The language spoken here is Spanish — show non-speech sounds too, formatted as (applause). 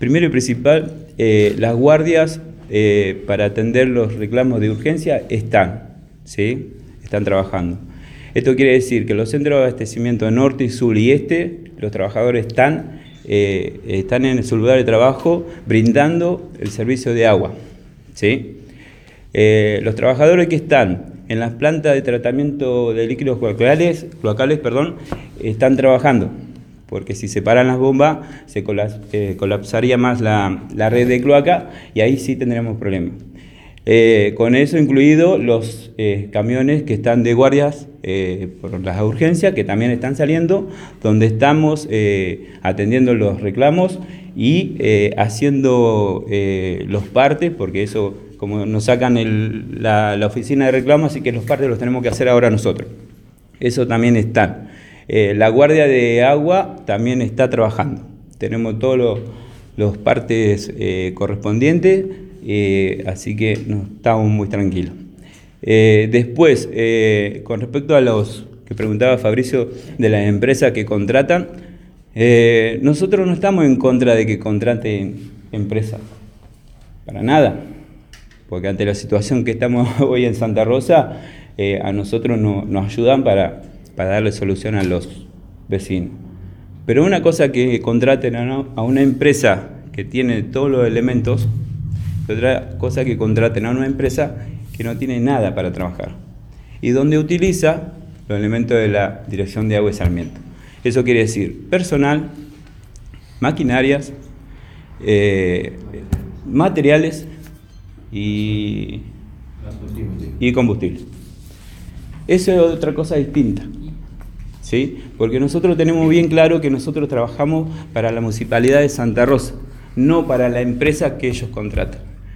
Primero y principal, eh, las guardias eh, para atender los reclamos de urgencia están, ¿sí? Están trabajando. Esto quiere decir que los centros de abastecimiento norte, sur y este, los trabajadores están, eh, están en su lugar de trabajo brindando el servicio de agua. ¿sí? Los trabajadores que están en las plantas de tratamiento de líquidos cloacales, cloacales perdón, están trabajando, porque si se paran las bombas se eh, colapsaría más la, la red de cloaca y ahí sí tendríamos problemas. Eh, con eso incluido los eh, camiones que están de guardias por las urgencias, que también están saliendo, donde estamos atendiendo los reclamos y haciendo los partes, porque eso, como nos sacan la, la, oficina de reclamos, así que los partes los tenemos que hacer ahora nosotros. Eso también está. La guardia de agua también está trabajando. Tenemos todos los, partes correspondientes eh, así que estamos muy tranquilos. Eh, después, eh, con respecto a los que preguntaba Fabricio de las empresas que contratan, nosotros no estamos en contra de que contraten empresas, para nada, porque ante la situación que estamos (laughs) hoy en Santa Rosa, a nosotros nos ayudan para, para darle solución a los vecinos. Pero una cosa que contraten a una empresa que tiene todos los elementos, otra cosa que contraten a una empresa que no tiene nada para trabajar y donde utiliza los elementos de la Dirección de Agua y Sarmiento. Eso quiere decir personal, maquinarias, eh, materiales y, y combustible. Eso es otra cosa distinta. ¿Sí? Porque nosotros tenemos bien claro que nosotros trabajamos para la Municipalidad de Santa Rosa, no para la empresa que ellos contratan.